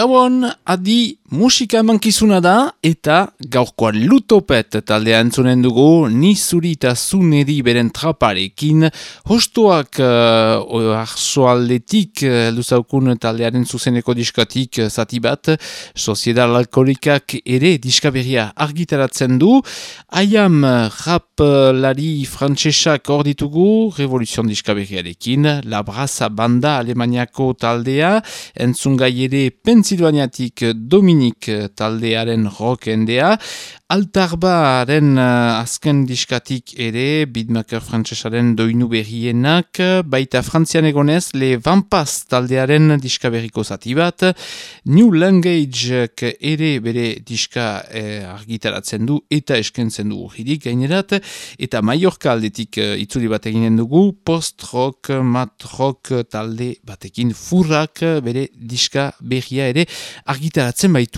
Gauan, adi musika emankizuna da eta gaurkoan lutopet taldea entzunen dugu ni eta zuneri beren traparekin. Hostoak uh, arsoaldetik uh, taldearen zuzeneko diskatik uh, zati bat. Soziedad alkoholikak ere diskaberia argitaratzen du. Aiam rap lari frantsesak hor ditugu revoluzion diskaberiarekin la brasa banda alemaniako taldea entzungai ere pen Pensilvaniatik Dominik taldearen rokendea, Altarbaren uh, azken diskatik ere, Bidmaker frantzesaren doinu berrienak, baita frantzian egonez, Le Vampaz taldearen diska berriko zati bat, New Language ere bere diska eh, argitaratzen du eta eskentzen du urridik gainerat, eta Mallorca aldetik uh, itzuli bat eginen dugu, post-rock, mat-rock talde batekin furrak bere diska berria ere argitaratzen baitu.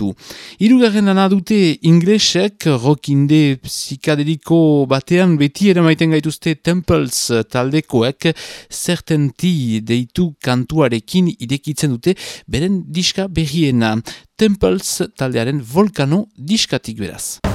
Hirugarren dute inglesek, rokinde psikadeliko batean beti ere maiten gaituzte Temples taldekoek zertenti deitu kantuarekin idekitzen dute beren diska berriena. Temples taldearen volkano diskatik beraz.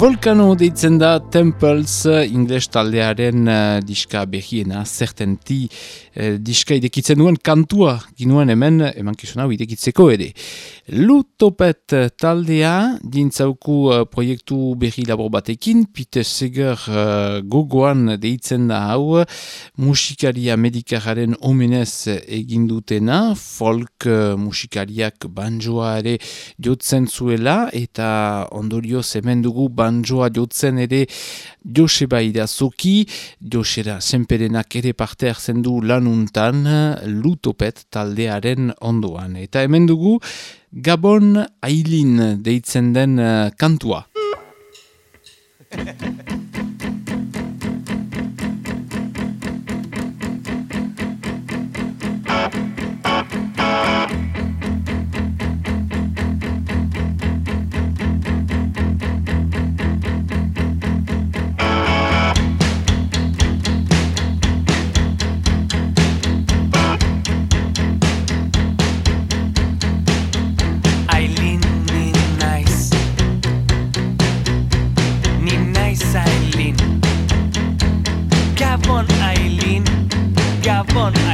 Volcano deitzen da Temples ingles taldearen uh, diska behiena, zertenti uh, diska idekitzen duen kantua ginuen hemen, eman kizuna idekitzeko ere. Lutopet taldea, dintzauku uh, proiektu behi labor batekin, Peter Seger uh, gogoan deitzen da hau, musikaria medikararen omenez egindutena, folk uh, musikariak banjoa ere jotzen zuela, eta ondorio hemen dugu banjoa jotzen ere Joseba Irazoki, Josera Senperenak ere parte hartzen du lanuntan lutopet taldearen ondoan. Eta hemen dugu Gabon Ailin deitzen den uh, kantua. fun.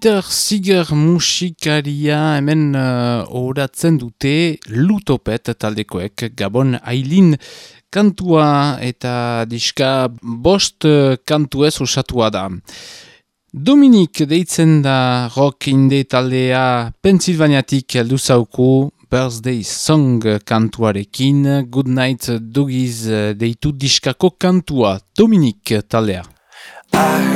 Peter Siger musikaria hemen uh, oratzen dute lutopet taldekoek Gabon Ailin kantua eta diska bost uh, kantu ez osatua da. Dominik deitzen da rock inde taldea Pennsylvaniatik heldu zauku Birthday Song kantuarekin Good Night Doogies deitu diskako kantua Dominik taldea. I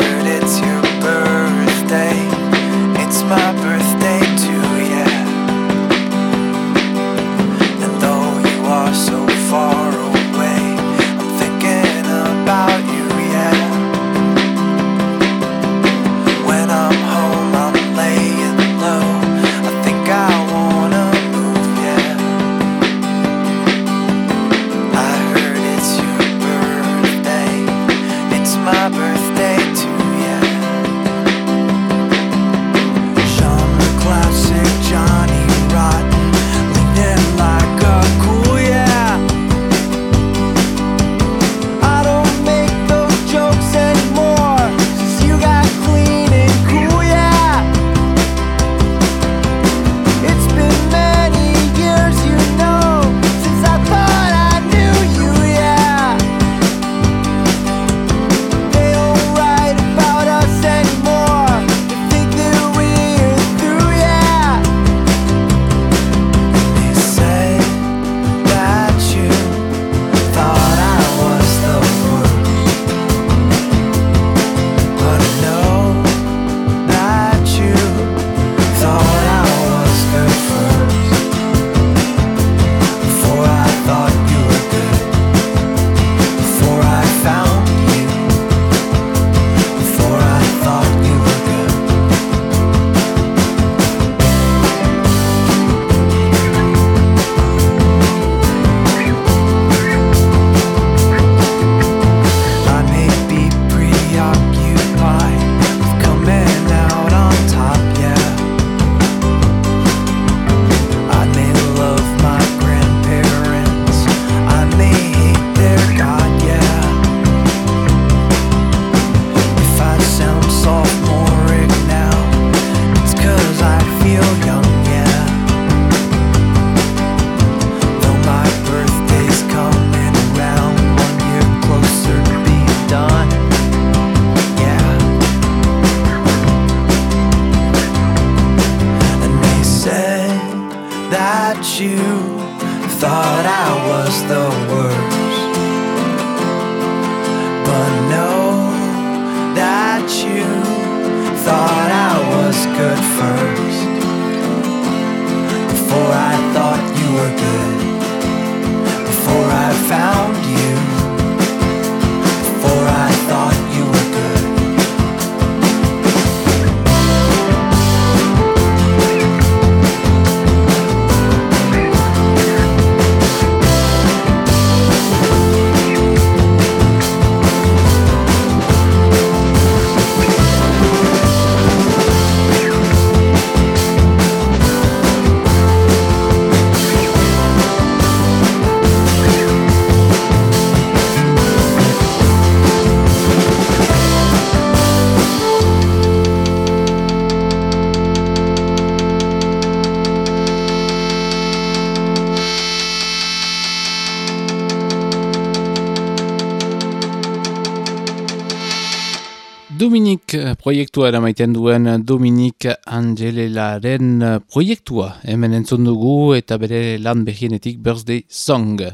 Dominik eh, proiektua eramaiten duen Dominik Angelelaren eh, proiektua hemen entzun dugu eta bere lan behienetik Birthday Song.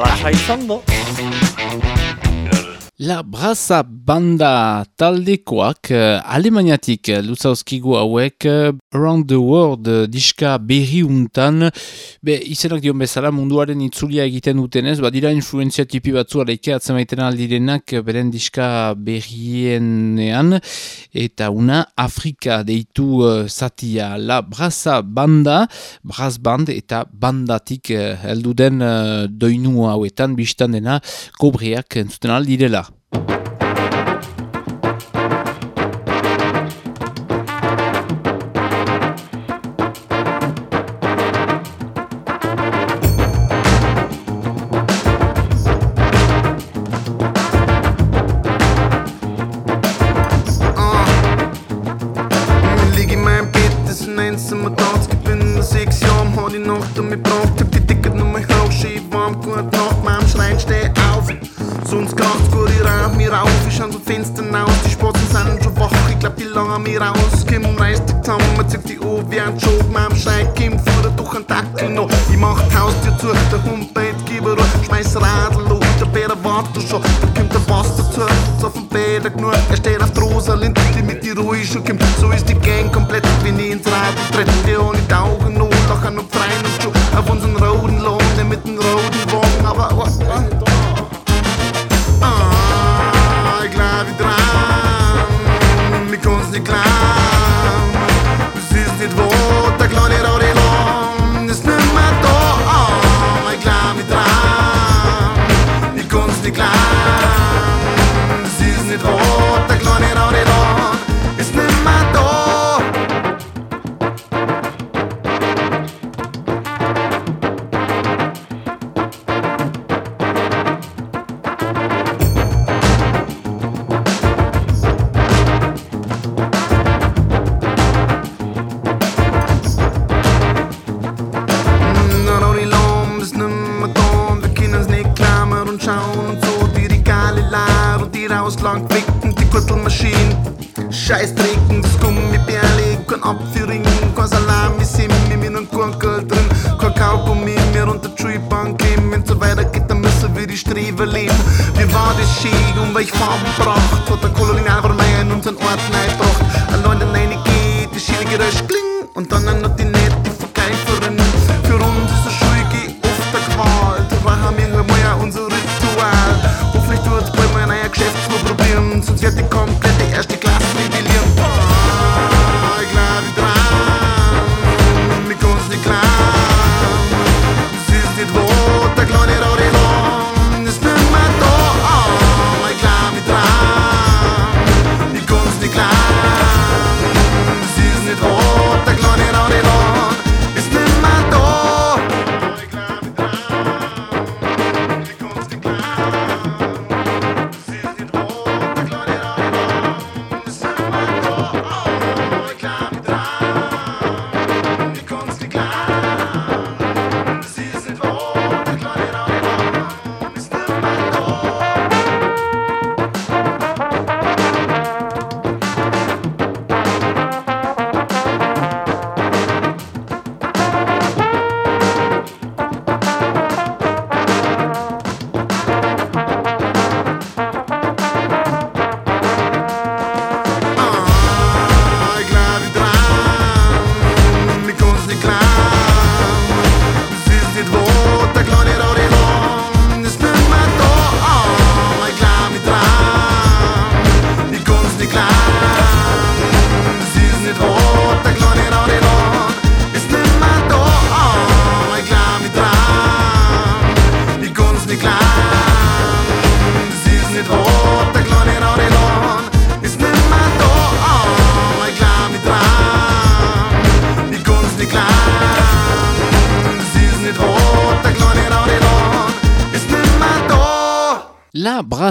Lasa izan do. La Brasa Banda taldekoak uh, Alemaniatik uh, luzauzkigu hauek uh, Around the World uh, diska berri untan. Be, izenak dion bezala munduaren itzulia egiten dutenez badira influenzia tipi batzu aleike atzemaiten aldirenak uh, beren diska berrienean. Eta una Afrika deitu uh, zatia. La Brasa Banda Brass Band eta bandatik uh, heldu den uh, doinu hauetan biztan dena kobreak entzuten aldirela. Thank you. Glaub, die lange mir rauskommen, reißt zusammen, zieht die Uhr wie ein Job, mein Schein kommt vor durch einen Dackel. Ich mach die Haustür zu, der Hund beit, gib er schmeiß Radl hoch, der Bär wartet schon, da kommt der dazu, jetzt auf dem Bett genug, er steht auf der Rosalind, die mit die Ruhe schon kommt,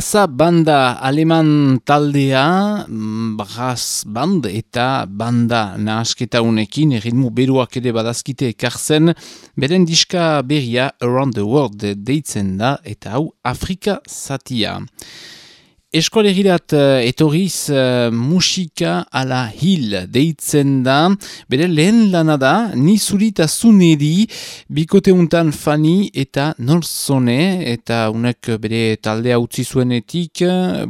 Brasa banda aleman taldea, mm, Bras band eta banda nahasketa unekin, ritmo beruak ere badazkite ekartzen, beren diska berria Around the World deitzen da eta hau Afrika zatia. Eskolegirat uh, etorriz uh, musika ala hil deitzen da, bere lehen lana da, ni zurita zunedi, bikote untan fani eta norzone, eta unek bere taldea utzi zuenetik,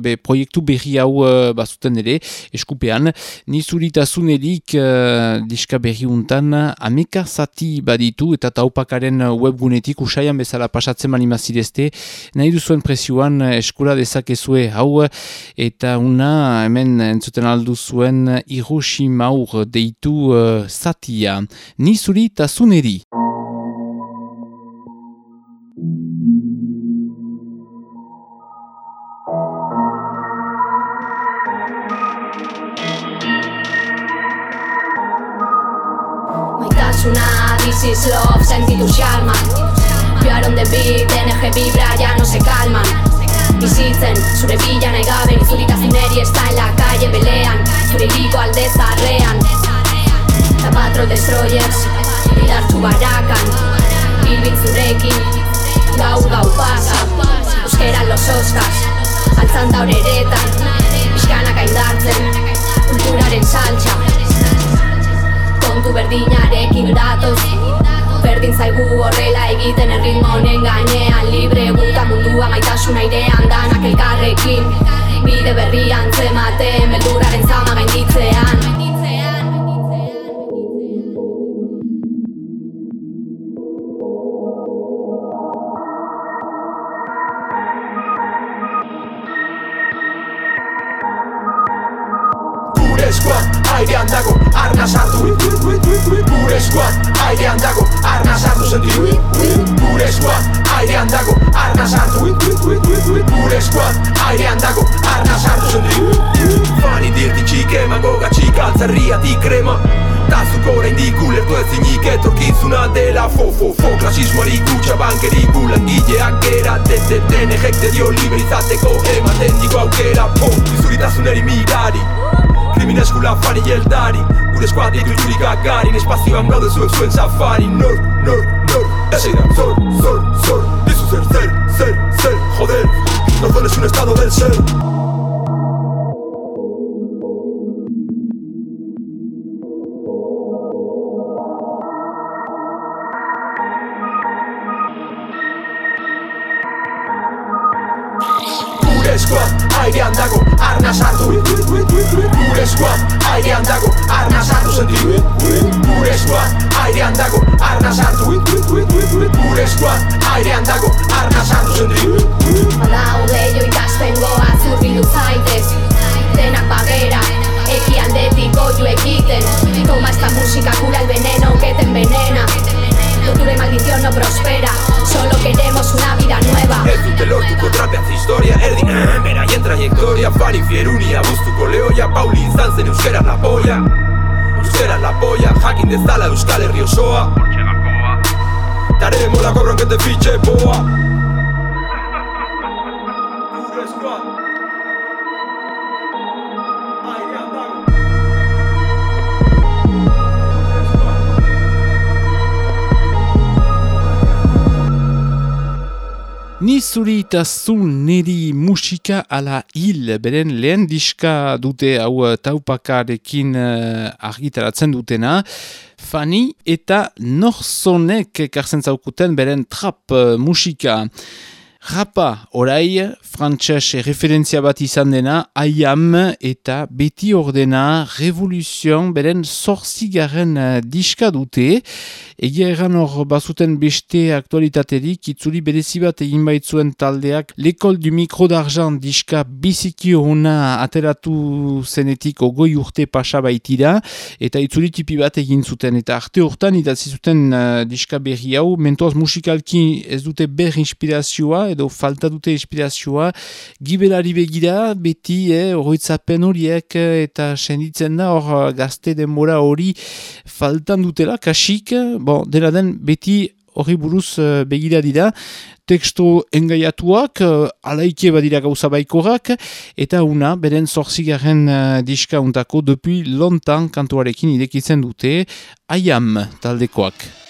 be proiektu berri hau uh, bazuten ere, eskupean, ni zurita zunedik uh, diska berri untan ameka zati baditu, eta taupakaren webgunetik usaian bezala pasatzen mani mazidezte, nahi duzuen presioan eskola dezakezue hau, eta una hemen entzuten aldu zuen Hiroshi Maur deitu uh, zatia. Ni zuri eta zuneri. Maitasuna, this is love, sentitu xarman Vieron de beat, DNG vibra, ya no se calman bizitzen zure bila nahi gabe Zurita zineri ez en la calle belean. Zure hiriko alde zarrean Eta patrol destroyers Bidartu barakan. Bilbit zurekin Gau gau pasa. Euskeran los oskas Altzan da horeretan Bizkanak aindartzen Kulturaren saltsa. Kontu berdinarekin datoz Berdin zaigu horrela egiten erritmo honen gainean. Libre guta mundua maitasuna airean danak elkarrekin. Bide berrian zematen, beldurraren zama gainditzean. Airean dago arna sartu. Gure eskua airean dago arna sartu sentitu Gure eskua airean dago arna sartu. Gure eskua airean dago arna sartu. Sentitu Fani dirti txike mangoga txika altzerria di krema. Ta zuko orain diku lertu ezinik etorkizuna dela. Fo, fo, fo, klasismoari kutsa bankeri gulangileak gera. Dete, dene, jekte dio liberizateko ematen digo aukera. Po, izuritasuneri mirari. Krimine eskula fari jeldari Gure eskuat ditu jurik agarin Espazioan gaude zuek zuen safari. Nor, nor, Sol, sol, sol. Y su ser, ser, ser, ser. Joder, no solo es un estado del ser. Pure squad, airean dago arna sartu. Gure eskua airean dago arna sartu senti Gure eskua airean dago arna sartu. Gure eskua airean dago arna sartu senti Bada leio ikasten goa zurbilu zaitez. Denak bagera, eki aldetik goio egiten. Toma esta musika cura el veneno que te Tortura y maldición no prospera. Solo queremos una vida nueva. Ez dute lortuko trapeaz historia Erdi beraien trayektoria Fari fierunia buztuko leoia Pauli izan zen euskera la polla. Euskera la polla Jakin dezala euskal herri osoa Daremo la cobran que te fiche boa Ni zuri eta zu niri musika ala hil, beren lehen diska dute hau eh, taupakarekin uh, argitaratzen dutena. Fani eta norzonek karzen zaukuten beren trap uh, musika. Rapa, orai, frantxas referentzia bat izan dena, aiam eta beti ordena revoluzion beren zorzigaren uh, diska dute. Egia erran hor bazuten beste aktualitaterik, itzuri berezi egin baitzuen taldeak, lekol du mikro d'argent diska biziki hona ateratu zenetik ogoi urte pasa eta itzuri tipi bat egin zuten, eta arte hortan idatzi zuten uh, diska berri hau, mentoaz musikalki ez dute ber inspirazioa, edo falta dute inspirazioa, gibelari begira, beti, eh, horietzapen horiek, eta senditzen da hor gazte denbora hori faltan dutela, kasik, bon, dela den beti hori buruz uh, begira dira, teksto engaiatuak, alaike badira gauza baikorak, eta una, beren zorzigaren uh, diska untako, depuis lontan kantuarekin idekitzen dute, aiam taldekoak.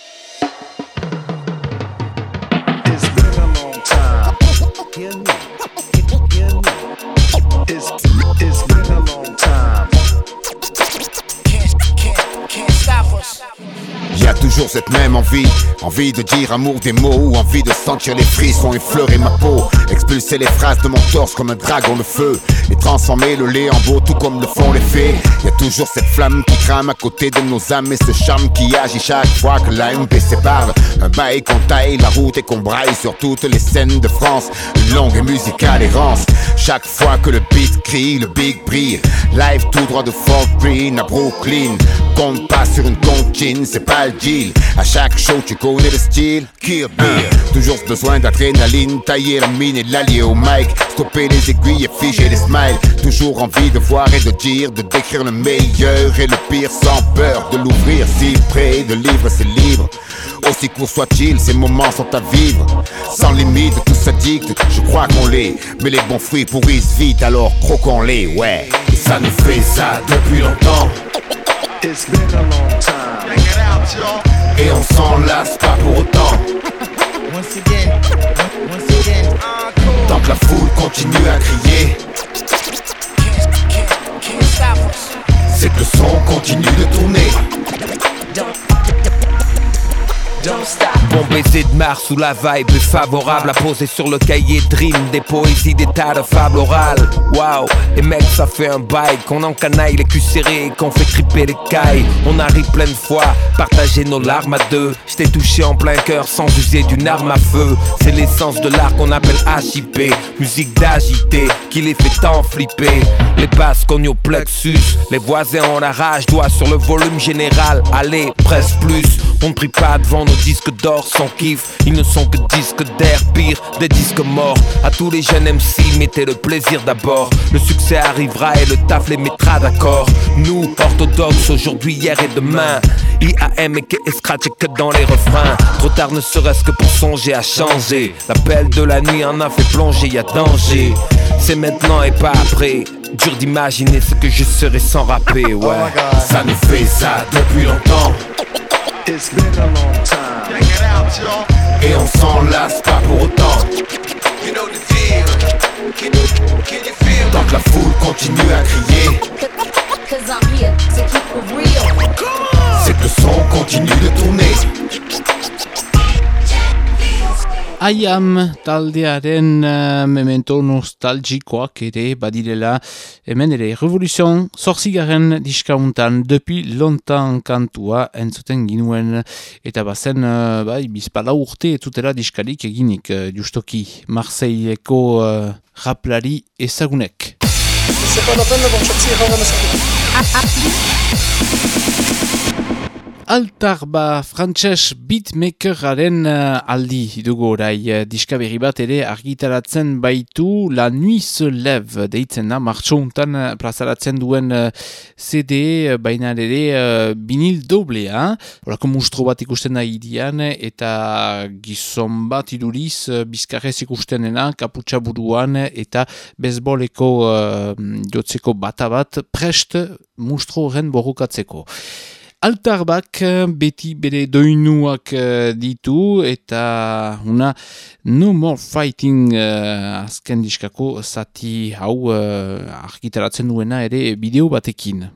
hours. Us. Y a toujours cette même envie, envie de dire amour des mots ou envie de sentir les frissons effleurer ma peau, expulser les phrases de mon torse comme un dragon de feu et transformer le lait en beau tout comme le font les fées. Y a toujours cette flamme qui crame à côté de nos âmes et ce charme qui agit chaque fois que la MPC parle. Un bail qu'on taille la route et qu'on braille sur toutes les scènes de France. Une longue et musicale errance. Chaque fois que le beat crie, le big brille. Live tout droit de Fort Greene à Brooklyn. Compte pas sur une comptine, c'est pas deal. À chaque show, tu connais le style. Kill Bill. Toujours ce besoin d'adrénaline, tailler la mine et l'allier au mic. Stopper les aiguilles et figer les smiles. Toujours envie de voir et de dire, de décrire le meilleur et le pire sans peur. De l'ouvrir si près, de livre c'est libre. Aussi court soit-il, ces moments sont à vivre. Sans limite, tout s'addicte, je crois qu'on l'est. Mais les bons fruits pourrissent vite, alors croquons-les, ouais. Et ça nous fait ça depuis longtemps. Et on s'en lasse pas pour autant. Once again, once again. Tant que la foule continue à crier. C'est que le son continue de tourner. Stop. Baiser de Mars où la vibe est favorable à poser sur le cahier Dream des poésies, des tas de fables orales. Waouh, et mec, ça fait un bail qu'on encanaille les culs serrés qu'on fait triper les cailles. On arrive plein de fois, partager nos larmes à deux. J't'ai touché en plein cœur sans user d'une arme à feu. C'est l'essence de l'art qu'on appelle HIP, musique d'agité qui les fait tant flipper. Les basses cognent au plexus, les voisins ont la rage, doigt sur le volume général. Allez, presse plus, on ne prie pas devant nos disques d'or sans kiff. Ils ne sont que disques d'air, pire, des disques morts. À tous les jeunes MC, mettez le plaisir d'abord. Le succès arrivera et le taf les mettra d'accord. Nous, orthodoxes, aujourd'hui, hier et demain. IAM et que scratch que dans les refrains. Trop tard ne serait-ce que pour songer à changer. L'appel de la nuit en a fait plonger, y a danger. C'est maintenant et pas après. Dur d'imaginer ce que je serais sans rapper, ouais. Ça nous fait ça depuis longtemps It's been a long time. Et on s'en lasse pas pour autant. Tant que la foule continue à crier, Cause I'm here to keep it real. c'est que le son continue de tourner. Aiam taldearen uh, memento nostalgikoak ere badirela. Hemen ere revoluzion zorzigaren diskauntan depi lontan kantua entzuten ginuen. Eta bazen uh, bai, bizpala urte etzutera diskarik eginik uh, justoki Marseilleko uh, raplari ezagunek. C'est pas la peine d'avoir cherché avant Altarba frantses beatmakeraren uh, aldi dugu orai uh, bat ere argitaratzen baitu La Nuit se lève deitzen da martxountan uh, plazaratzen duen CD uh, baina ere uh, vinil doblea horako mustro bat ikusten da irian eta gizon bat iduriz uh, bizkarrez ikustenena kaputsa buruan eta bezboleko uh, jotzeko bata bat prest mustro horren borrokatzeko. Altarbak eh, beti bere doinuak eh, ditu eta una No More Fighting uh, azken diskako zati hau uh, argitaratzen duena ere bideo batekin.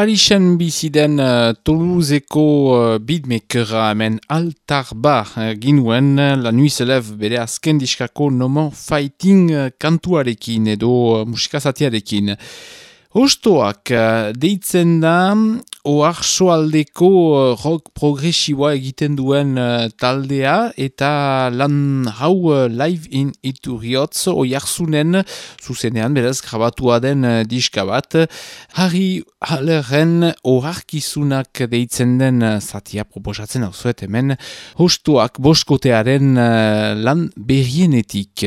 Parisen biziden uh, Toulouseko uh, beatmakera hemen altarba uh, ginuen la nuit se bere azken diskako nomo fighting uh, kantuarekin edo uh, musikazatiarekin. Ostoak uh, deitzen da oarsoaldeko uh, rock progresiboa egiten duen uh, taldea eta lan hau live in ituriotz oiarzunen zuzenean beraz grabatua den diska bat. Harri Haleren oarkizunak deitzen den zatia proposatzen hau hemen ostoak boskotearen lan berrienetik.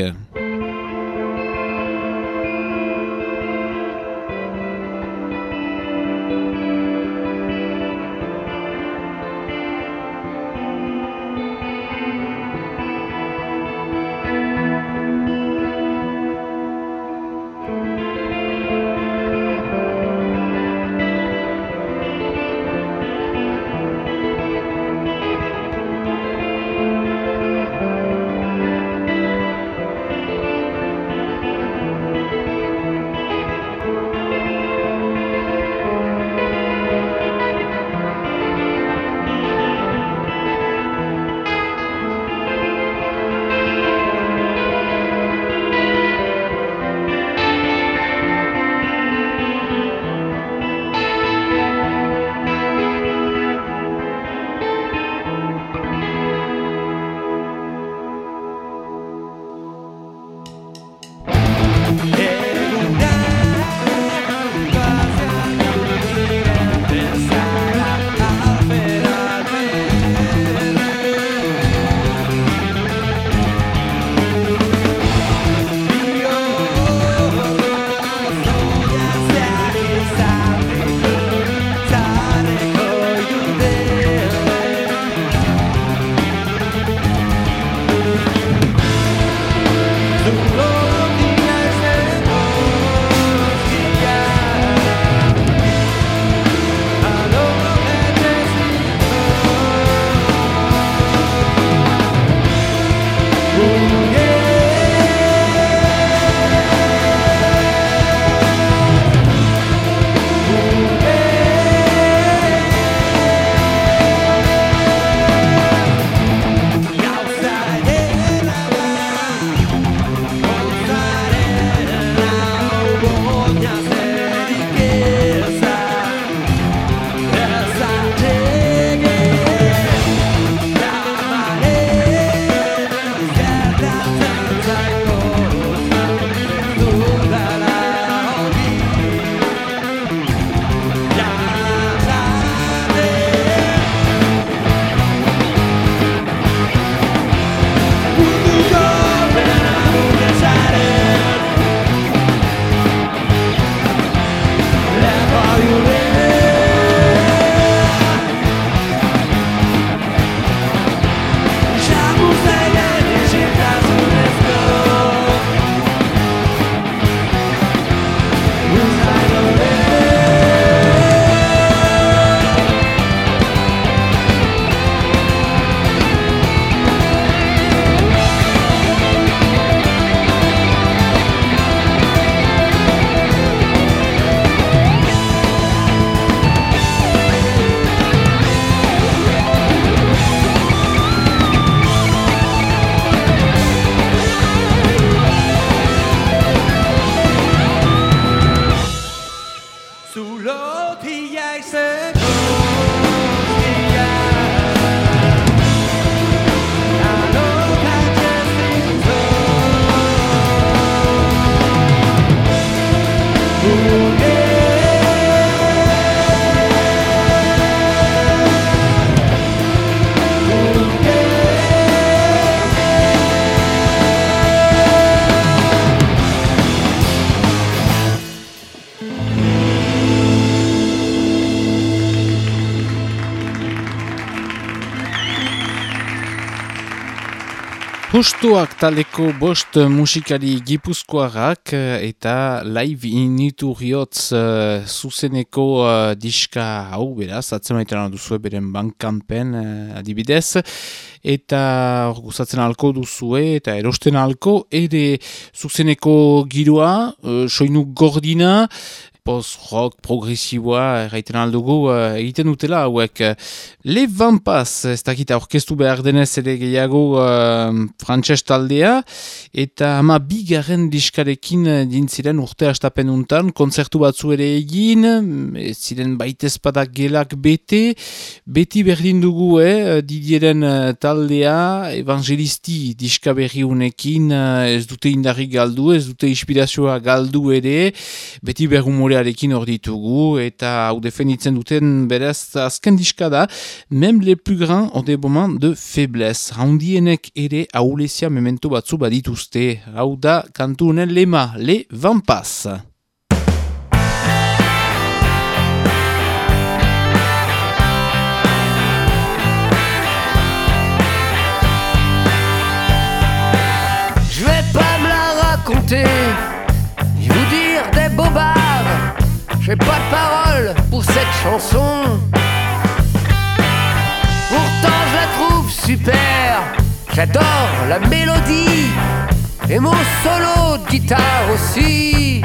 Postuak taleko bost musikari gipuzkoarrak eh, eta live initu riotz uh, zuzeneko uh, diska hau beraz, atzemaiten duzue beren bankampen uh, adibidez. Eta gustatzen alko duzue eta erosten alko ere zuzeneko giroa, uh, soinu gordina post-rock progresiboa erraiten aldugu uh, egiten dutela hauek. Le Vampaz, ez dakita orkestu behar denez ere gehiago uh, frantses taldea, eta ama bigarren diskarekin dintziren urte astapen untan, konzertu batzu ere egin, ziren baitezpadak gelak bete, beti berdin dugu, eh, didieren taldea, evangelisti diska berri unekin, ez dute indarrik galdu, ez dute inspirazioa galdu ere, beti berrumorearekin hor ditugu, eta hau defenditzen duten beraz azken diska da, même les plus grands ont des moments de faiblesse. Handienek ere aulezia memento batzu badituzte. Hau da, kantu honen lema, le vampas. Je vais pas me la raconter, J'ai pas de parole pour cette chanson. Pourtant je la trouve super, j'adore la mélodie et mon solo de guitare aussi.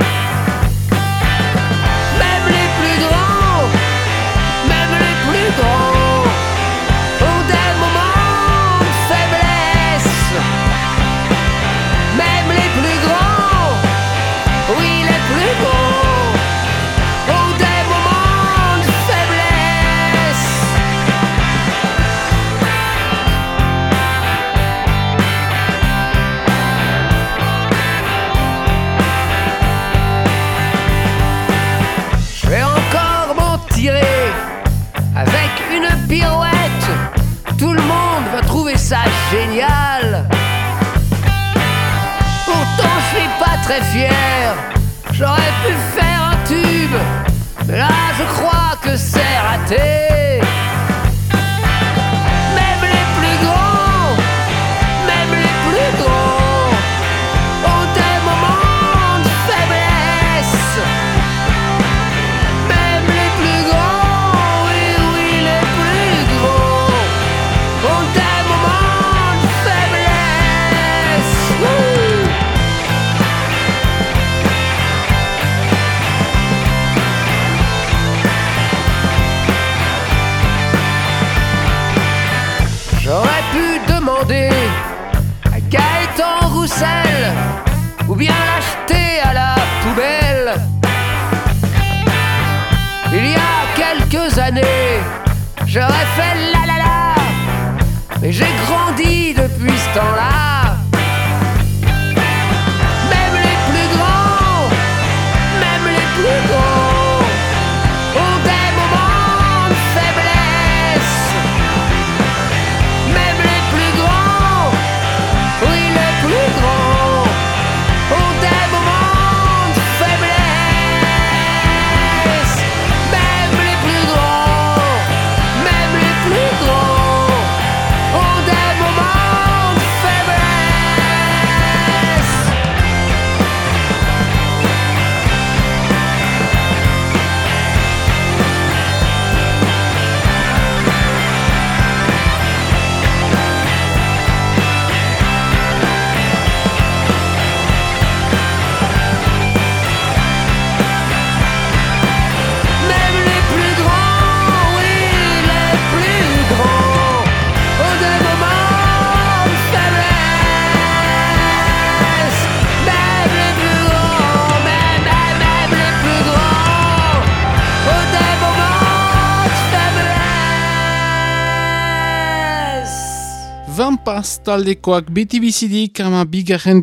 Vampas taldekoak beti bizidik ama bigarren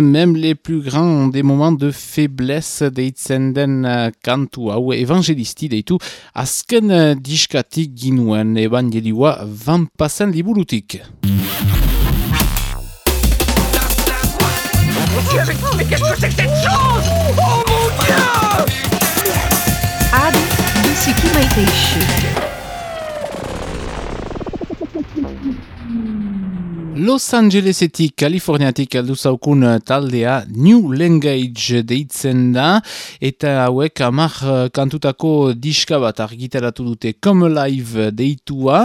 mem les plus grands des moments de faiblesse deitzen den kantu hau evangelisti deitu azken diskatik ginuen evangelioa Vampasen liburutik. Mais qu'est-ce que c'est dieu Adi biziki maite Los Angelesetik, Kaliforniatik aldu zaukun eh, taldea New Language deitzen da. Eta hauek amak eh, kantutako diska bat argitaratu dute Come Alive deitua.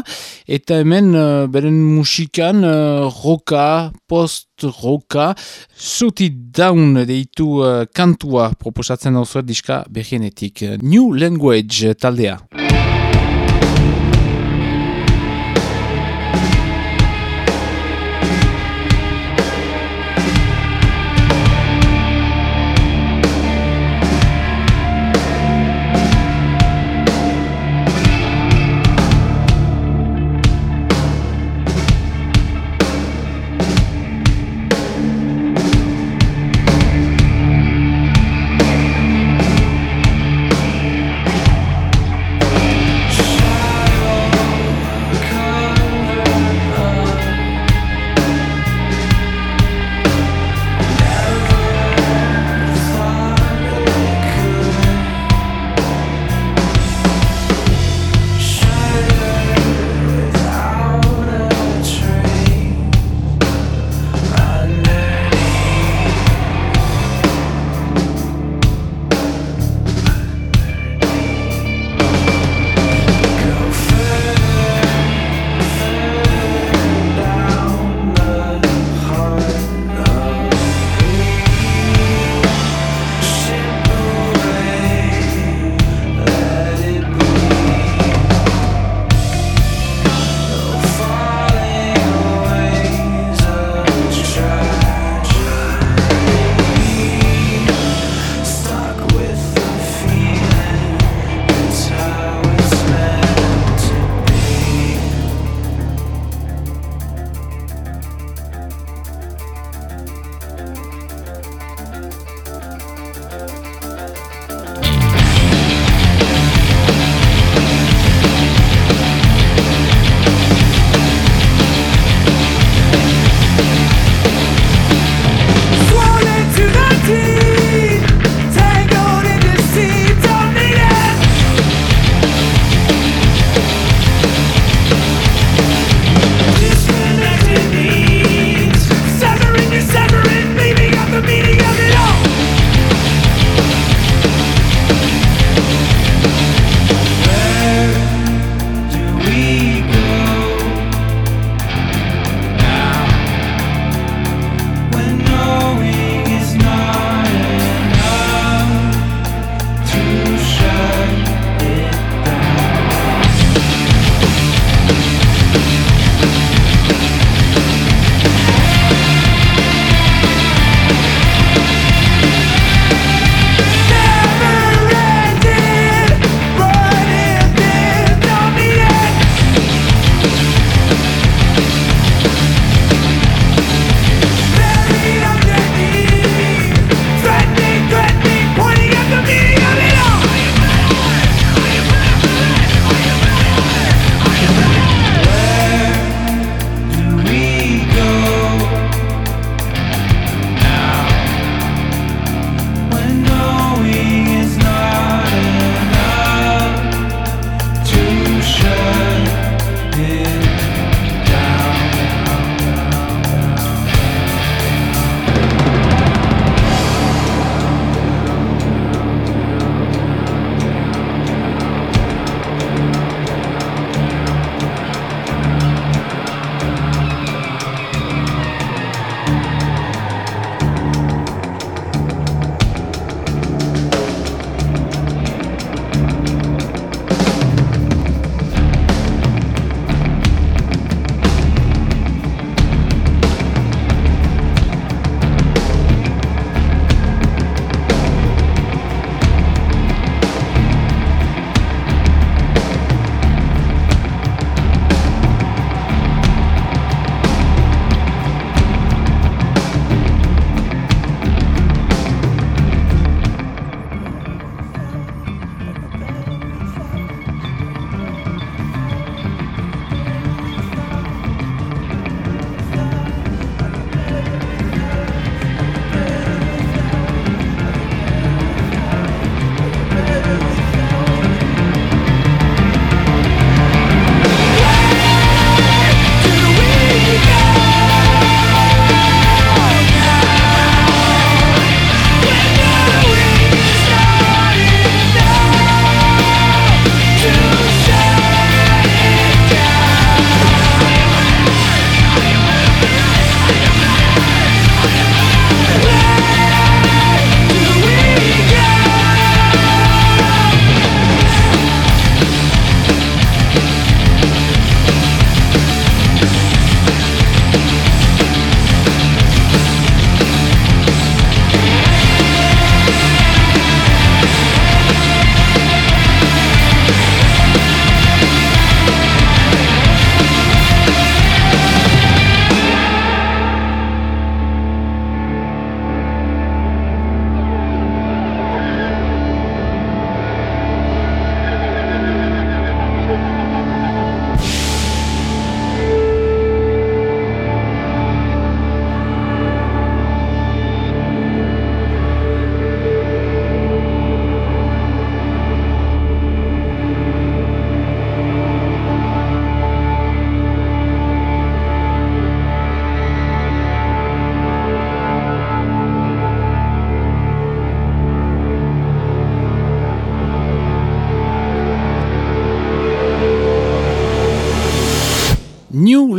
Eta hemen uh, beren musikan roka, post-roka Shut It Down deitu kantua proposatzen dauzua diska behienetik New Language taldea.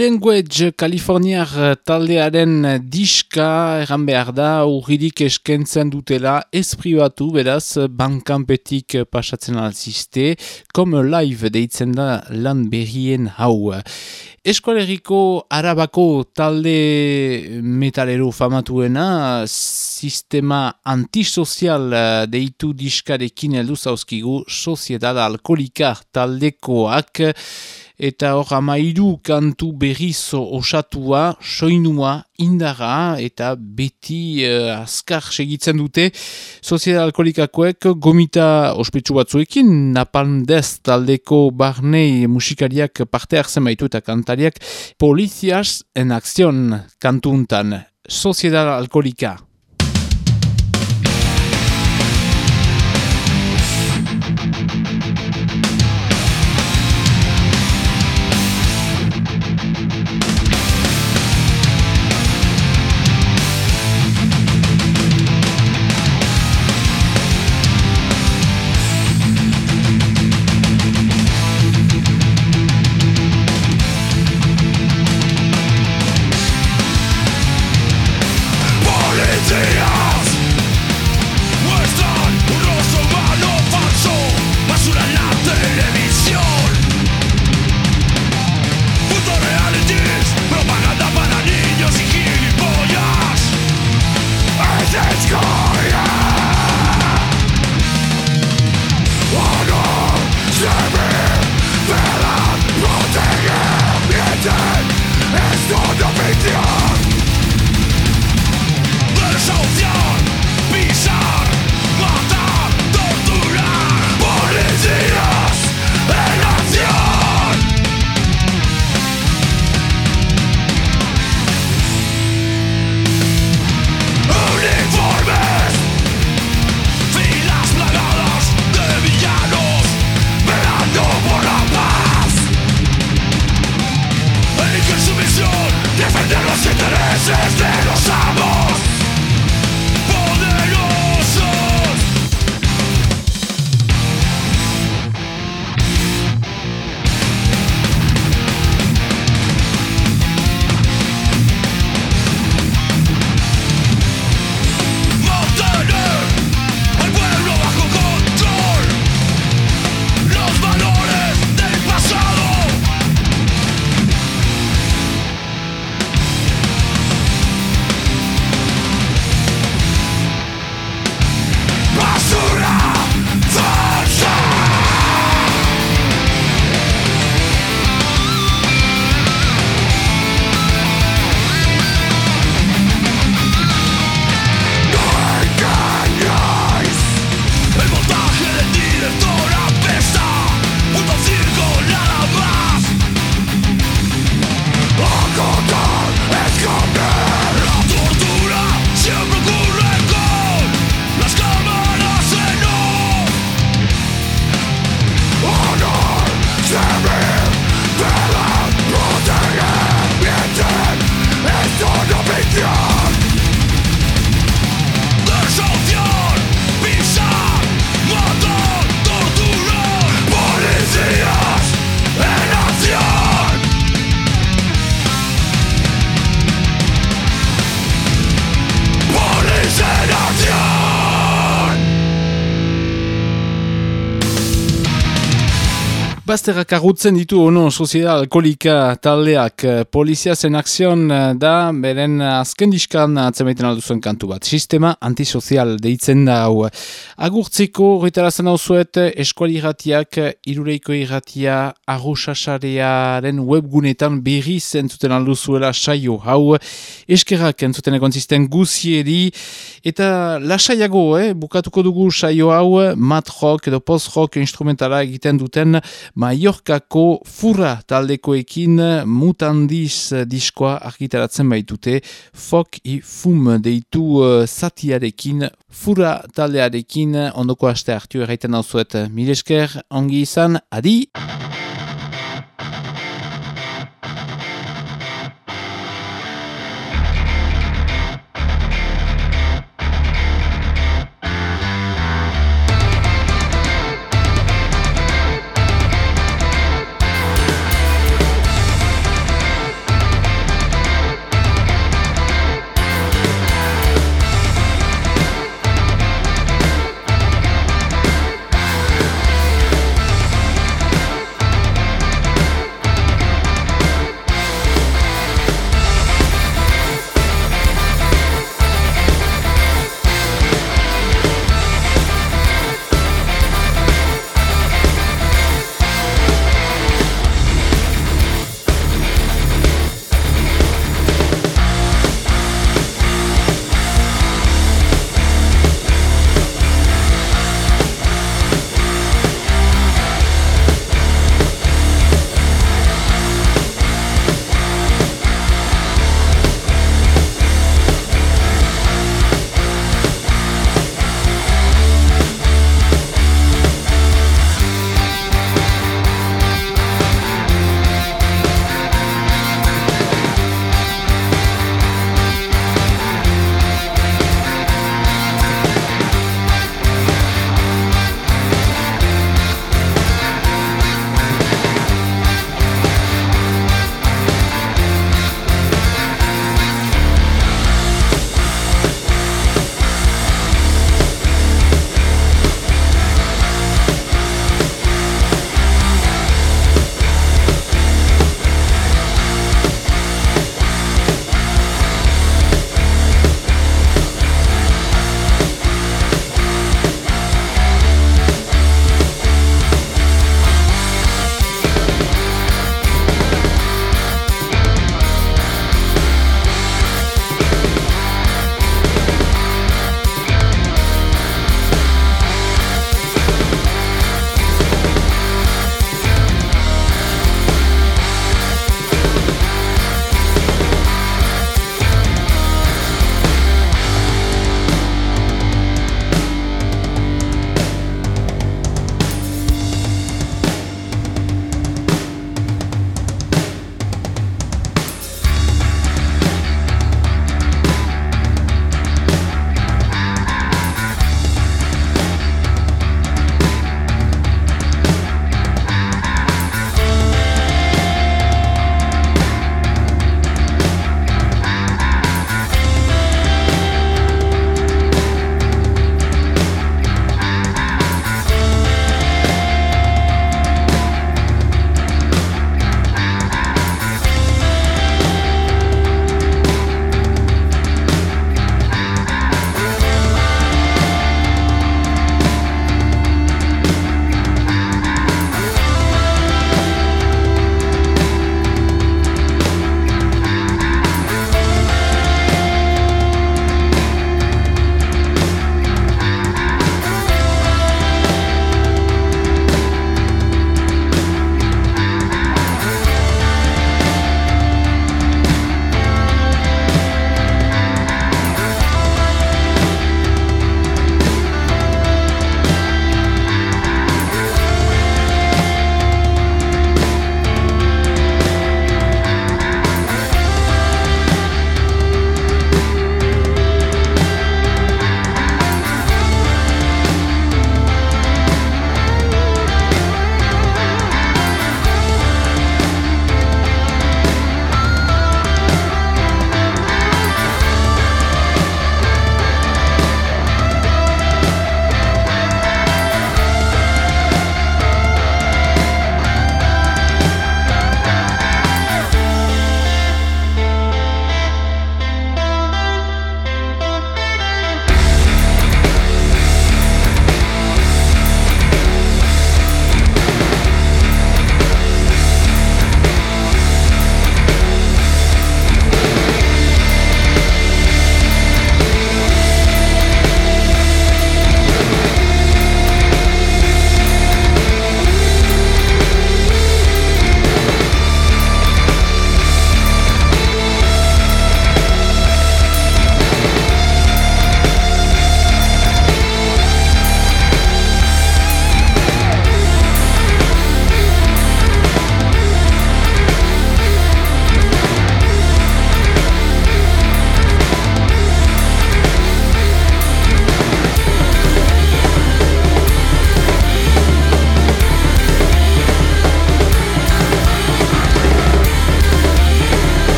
Language Kaliforniar taldearen diska erran behar da urridik eskentzen dutela ez privatu beraz bankanpetik pasatzen alziste kom live deitzen da lan berrien hau. Eskualeriko arabako talde metalero famatuena sistema antisozial deitu diskarekin heldu zauzkigu soziedad alkolika taldekoak eta hor amairu kantu berriz osatua, soinua, indara eta beti uh, azkar segitzen dute Soziedad Alkolikakoek gomita ospetsu batzuekin napaldez taldeko barnei musikariak parte hartzen baitu eta kantariak Polizias en akzion kantuntan Soziedad Alkolika Bazterrak agutzen ditu ono Soziedad Alkolika taldeak eh, Polizia zen akzion eh, da beren azken diskan atzemaiten alduzuen kantu bat. Sistema antisozial deitzen da hau. Agurtzeko horretarazan hau zuet eskuali irratiak irureiko irratia arrosasarearen webgunetan berri zentzuten alduzuela saio hau. Eskerrak entzuten egontzisten guzieri eta lasaiago, eh? bukatuko dugu saio hau mat rock edo post rock instrumentala egiten duten Mallorcako furra taldekoekin mutandiz diskoa argitaratzen baitute fok i fum deitu uh, zatiarekin furra taldearekin ondoko aste hartu erraiten hau zuet. Milesker, ongi izan, adi!